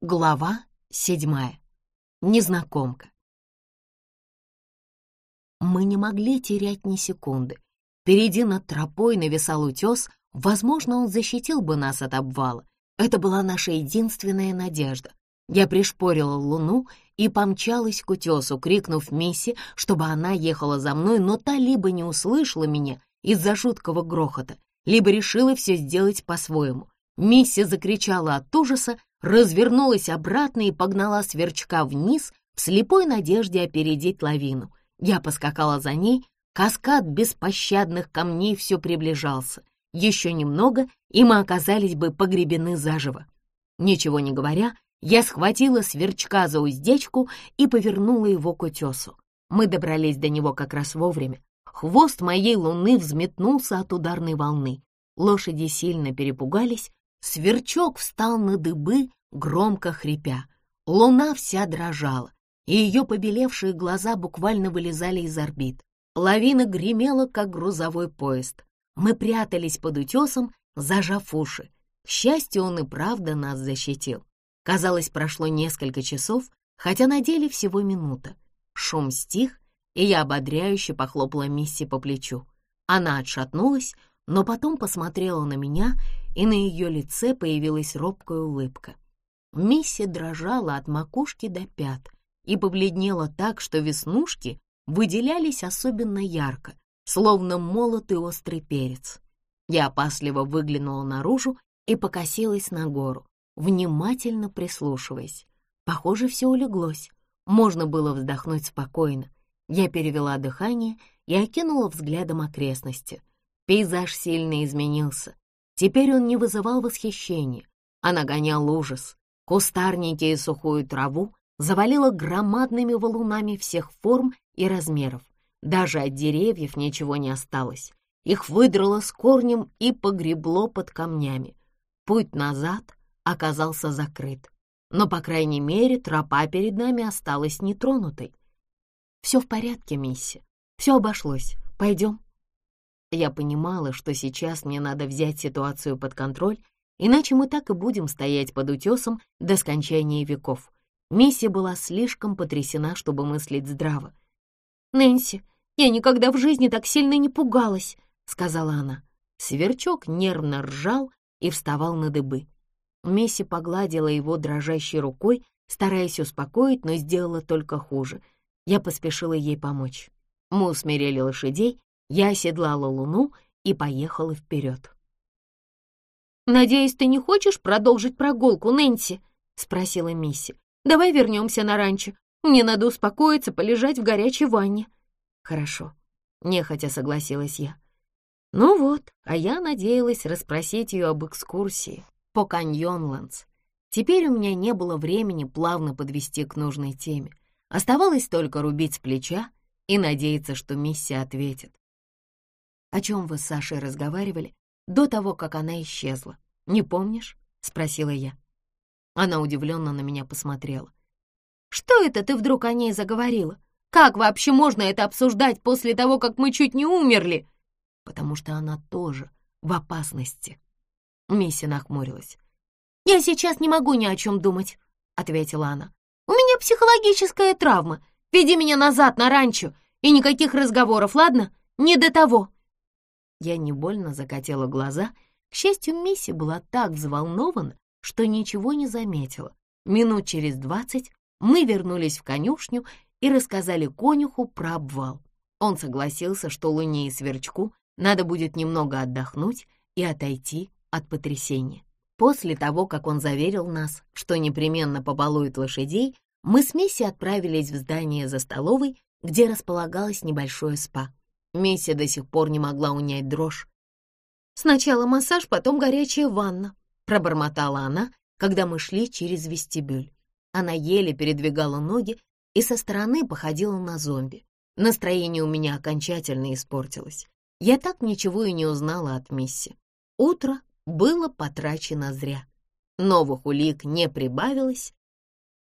Глава седьмая. Незнакомка. Мы не могли терять ни секунды. Впереди над тропой нависал утес, возможно, он защитил бы нас от обвала. Это была наша единственная надежда. Я пришпорила луну и помчалась к утесу, крикнув Мисси, чтобы она ехала за мной, но та либо не услышала меня из-за жуткого грохота, либо решила все сделать по-своему. Мисси закричала от ужаса, развернулась обратно и погнала сверчка вниз в слепой надежде опередить лавину. Я поскакала за ней, каскад беспощадных камней все приближался. Еще немного, и мы оказались бы погребены заживо. Ничего не говоря, я схватила сверчка за уздечку и повернула его к утесу. Мы добрались до него как раз вовремя. Хвост моей луны взметнулся от ударной волны. Лошади сильно перепугались, Сверчок встал на дыбы, громко хрипя. Луна вся дрожала, и ее побелевшие глаза буквально вылезали из орбит. Лавина гремела, как грузовой поезд. Мы прятались под утесом, зажав уши. К счастью, он и правда нас защитил. Казалось, прошло несколько часов, хотя на деле всего минута. Шум стих, и я ободряюще похлопала Мисси по плечу. Она отшатнулась, но потом посмотрела на меня, и на ее лице появилась робкая улыбка. Мисси дрожала от макушки до пят и побледнела так, что веснушки выделялись особенно ярко, словно молотый острый перец. Я опасливо выглянула наружу и покосилась на гору, внимательно прислушиваясь. Похоже, все улеглось. Можно было вздохнуть спокойно. Я перевела дыхание и окинула взглядом окрестности. Пейзаж сильно изменился. Теперь он не вызывал восхищения, а нагонял ужас. Кустарники и сухую траву завалило громадными валунами всех форм и размеров. Даже от деревьев ничего не осталось. Их выдрало с корнем и погребло под камнями. Путь назад оказался закрыт. Но, по крайней мере, тропа перед нами осталась нетронутой. «Все в порядке, мисси. Все обошлось. Пойдем». Я понимала, что сейчас мне надо взять ситуацию под контроль, иначе мы так и будем стоять под утесом до скончания веков. Миссия была слишком потрясена, чтобы мыслить здраво. «Нэнси, я никогда в жизни так сильно не пугалась», — сказала она. Сверчок нервно ржал и вставал на дыбы. Мисси погладила его дрожащей рукой, стараясь успокоить, но сделала только хуже. Я поспешила ей помочь. Мы усмирили лошадей я оседлала луну и поехала вперед. «Надеюсь, ты не хочешь продолжить прогулку, Нэнси?» — спросила Мисси. «Давай вернемся на ранчо. Мне надо успокоиться, полежать в горячей ванне». «Хорошо», — нехотя согласилась я. Ну вот, а я надеялась расспросить ее об экскурсии по Каньонландс. Теперь у меня не было времени плавно подвести к нужной теме. Оставалось только рубить с плеча и надеяться, что миссия ответит. «О чем вы с Сашей разговаривали до того, как она исчезла? Не помнишь?» — спросила я. Она удивленно на меня посмотрела. «Что это ты вдруг о ней заговорила? Как вообще можно это обсуждать после того, как мы чуть не умерли?» «Потому что она тоже в опасности». Мисси нахмурилась. «Я сейчас не могу ни о чем думать», — ответила она. «У меня психологическая травма. Веди меня назад на ранчо, и никаких разговоров, ладно? Не до того». Я не больно закатила глаза. К счастью, Мисси была так взволнована, что ничего не заметила. Минут через двадцать мы вернулись в конюшню и рассказали конюху про обвал. Он согласился, что Луне и Сверчку надо будет немного отдохнуть и отойти от потрясения. После того, как он заверил нас, что непременно побалует лошадей, мы с Мисси отправились в здание за столовой, где располагалось небольшое спа. Мисси до сих пор не могла унять дрожь. «Сначала массаж, потом горячая ванна», — пробормотала она, когда мы шли через вестибюль. Она еле передвигала ноги и со стороны походила на зомби. Настроение у меня окончательно испортилось. Я так ничего и не узнала от Мисси. Утро было потрачено зря. Новых улик не прибавилось.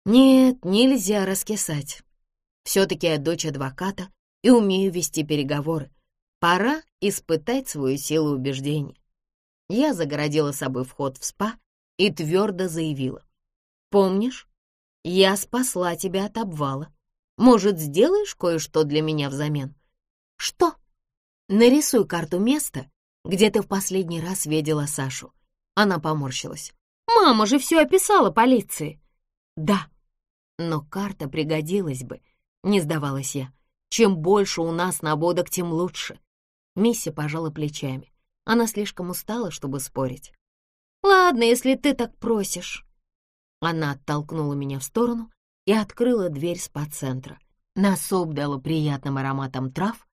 Нет, нельзя раскисать. Все-таки я дочь адвоката и умею вести переговоры. Пора испытать свою силу убеждений. Я загородила собой вход в спа и твердо заявила. Помнишь? Я спасла тебя от обвала. Может, сделаешь кое-что для меня взамен? Что? Нарисуй карту места, где ты в последний раз видела Сашу. Она поморщилась. Мама же все описала полиции. Да, но карта пригодилась бы, не сдавалась я. Чем больше у нас наводок, тем лучше. Мисси пожала плечами. Она слишком устала, чтобы спорить. «Ладно, если ты так просишь». Она оттолкнула меня в сторону и открыла дверь спа-центра. Нас обдало приятным ароматом трав.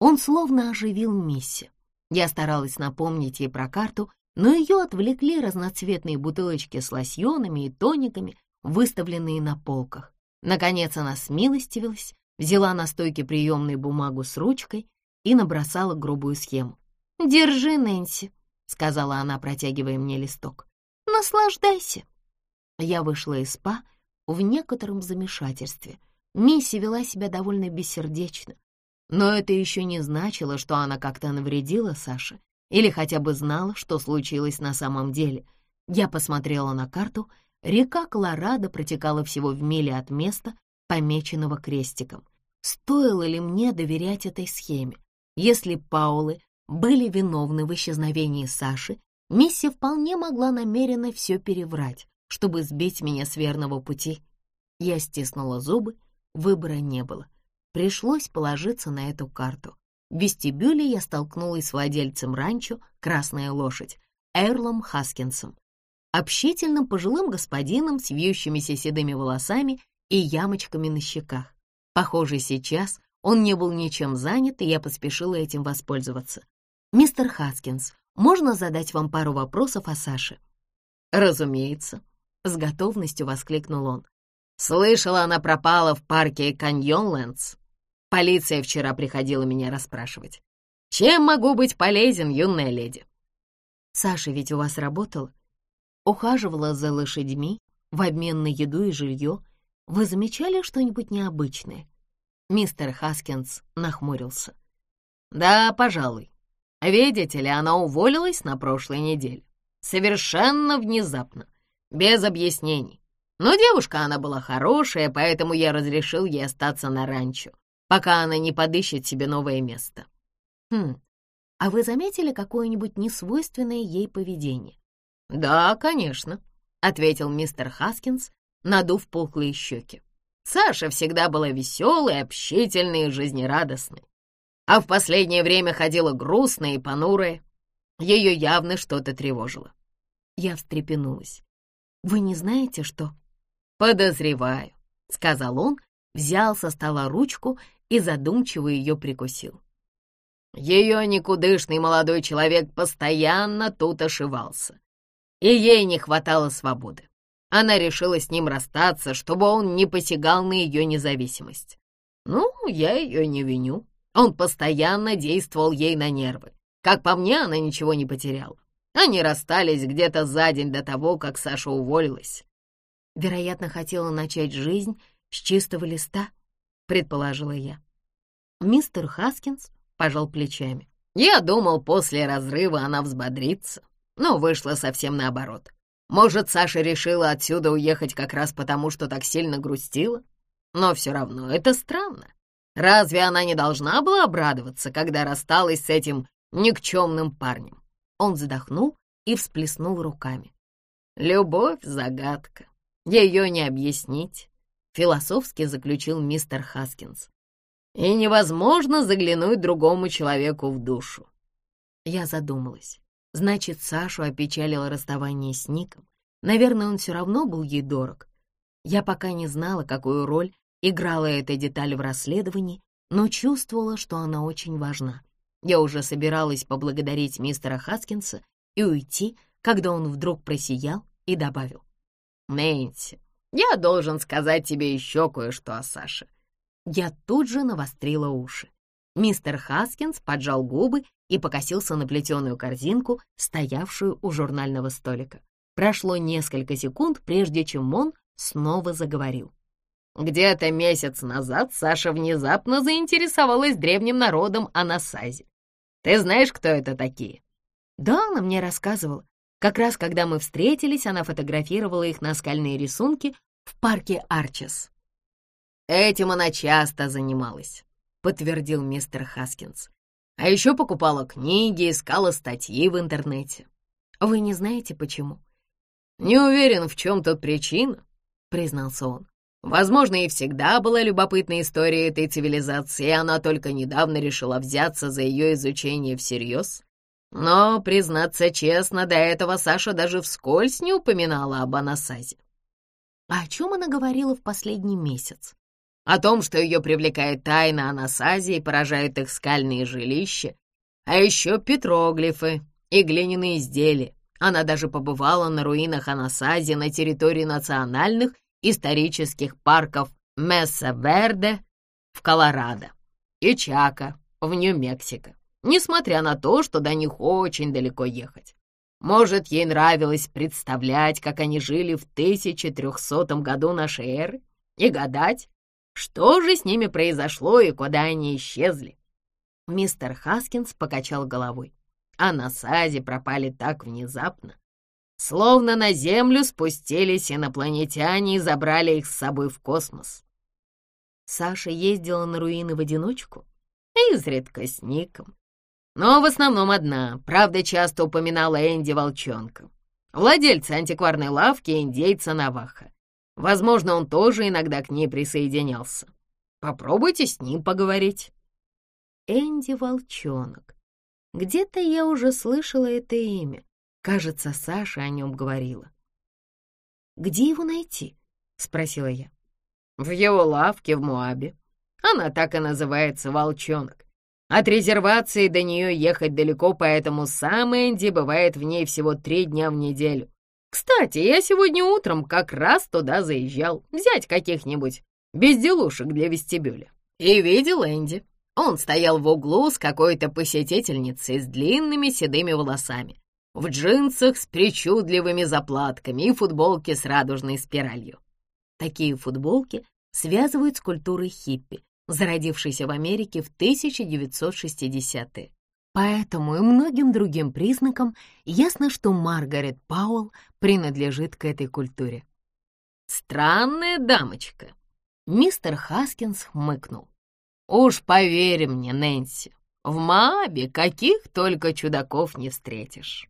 Он словно оживил Мисси. Я старалась напомнить ей про карту, но ее отвлекли разноцветные бутылочки с лосьонами и тониками, выставленные на полках. Наконец она смилостивилась, взяла на стойке приемной бумагу с ручкой и набросала грубую схему. «Держи, Нэнси», — сказала она, протягивая мне листок. «Наслаждайся». Я вышла из спа в некотором замешательстве. Мисси вела себя довольно бессердечно. Но это еще не значило, что она как-то навредила Саше или хотя бы знала, что случилось на самом деле. Я посмотрела на карту. Река Колорадо протекала всего в миле от места, помеченного крестиком. Стоило ли мне доверять этой схеме? Если Паулы были виновны в исчезновении Саши, Мисси вполне могла намеренно все переврать, чтобы сбить меня с верного пути. Я стиснула зубы, выбора не было. Пришлось положиться на эту карту. В вестибюле я столкнулась с владельцем ранчо «Красная лошадь» Эрлом Хаскинсом, общительным пожилым господином с вьющимися седыми волосами и ямочками на щеках. Похоже, сейчас он не был ничем занят, и я поспешила этим воспользоваться. «Мистер Хаскинс, можно задать вам пару вопросов о Саше?» «Разумеется», — с готовностью воскликнул он. «Слышала, она пропала в парке Каньон-Лэндс. Полиция вчера приходила меня расспрашивать. Чем могу быть полезен, юная леди?» «Саша ведь у вас работала? Ухаживала за лошадьми в обмен на еду и жилье. Вы замечали что-нибудь необычное?» Мистер Хаскинс нахмурился. «Да, пожалуй. Видите ли, она уволилась на прошлой неделе. Совершенно внезапно, без объяснений. Но девушка она была хорошая, поэтому я разрешил ей остаться на ранчо, пока она не подыщет себе новое место. Хм, а вы заметили какое-нибудь несвойственное ей поведение? Да, конечно, ответил мистер Хаскинс, надув пухлые щеки. Саша всегда была веселой, общительной и жизнерадостной а в последнее время ходила грустная и понурая. Ее явно что-то тревожило. Я встрепенулась. «Вы не знаете, что?» «Подозреваю», — сказал он, взял со стола ручку и задумчиво ее прикусил. Ее никудышный молодой человек постоянно тут ошивался, и ей не хватало свободы. Она решила с ним расстаться, чтобы он не посягал на ее независимость. Ну, я ее не виню. Он постоянно действовал ей на нервы. Как по мне, она ничего не потеряла. Они расстались где-то за день до того, как Саша уволилась. Вероятно, хотела начать жизнь с чистого листа, предположила я. Мистер Хаскинс пожал плечами. Я думал, после разрыва она взбодрится, но вышло совсем наоборот. Может, Саша решила отсюда уехать как раз потому, что так сильно грустила? Но все равно это странно. Разве она не должна была обрадоваться, когда рассталась с этим никчемным парнем? Он вздохнул и всплеснул руками. Любовь — загадка. Ее не объяснить, — философски заключил мистер Хаскинс. И невозможно заглянуть другому человеку в душу. Я задумалась. Значит, Сашу опечалило расставание с Ником. Наверное, он все равно был ей дорог. Я пока не знала, какую роль Играла эта деталь в расследовании, но чувствовала, что она очень важна. Я уже собиралась поблагодарить мистера Хаскинса и уйти, когда он вдруг просиял и добавил. «Нэнси, я должен сказать тебе еще кое-что о Саше». Я тут же навострила уши. Мистер Хаскинс поджал губы и покосился на плетеную корзинку, стоявшую у журнального столика. Прошло несколько секунд, прежде чем он снова заговорил. Где-то месяц назад Саша внезапно заинтересовалась древним народом Анасази. Ты знаешь, кто это такие?» «Да, она мне рассказывала. Как раз когда мы встретились, она фотографировала их на скальные рисунки в парке Арчес. «Этим она часто занималась», — подтвердил мистер Хаскинс. «А еще покупала книги, искала статьи в интернете». «Вы не знаете, почему?» «Не уверен, в чем тут причина», — признался он. «Возможно, и всегда была любопытная история этой цивилизации, и она только недавно решила взяться за ее изучение всерьез. Но, признаться честно, до этого Саша даже вскользь не упоминала об Анасазе. А о чем она говорила в последний месяц? О том, что ее привлекает тайна Анасази и поражает их скальные жилища, а еще петроглифы и глиняные изделия. Она даже побывала на руинах Анасази на территории национальных исторических парков Месса-Верде в Колорадо и Чака в Нью-Мексико несмотря на то, что до них очень далеко ехать. Может, ей нравилось представлять, как они жили в 1300 году нашей эры, и гадать, что же с ними произошло и куда они исчезли. Мистер Хаскинс покачал головой, а на саде пропали так внезапно, словно на Землю спустились инопланетяне и забрали их с собой в космос. Саша ездила на руины в одиночку? Изредка с Ником но в основном одна, правда, часто упоминала Энди Волчонка, владельца антикварной лавки индейца Наваха. Возможно, он тоже иногда к ней присоединялся. Попробуйте с ним поговорить. Энди Волчонок. Где-то я уже слышала это имя. Кажется, Саша о нем говорила. «Где его найти?» — спросила я. «В его лавке в Муабе. Она так и называется «Волчонок». От резервации до нее ехать далеко, поэтому сам Энди бывает в ней всего три дня в неделю. Кстати, я сегодня утром как раз туда заезжал, взять каких-нибудь безделушек для вестибюля. И видел Энди. Он стоял в углу с какой-то посетительницей с длинными седыми волосами, в джинсах с причудливыми заплатками и футболке с радужной спиралью. Такие футболки связывают с культурой хиппи, зародившийся в Америке в 1960-е. Поэтому и многим другим признакам ясно, что Маргарет Пауэлл принадлежит к этой культуре. «Странная дамочка», — мистер Хаскинс хмыкнул. «Уж поверь мне, Нэнси, в Маабе каких только чудаков не встретишь».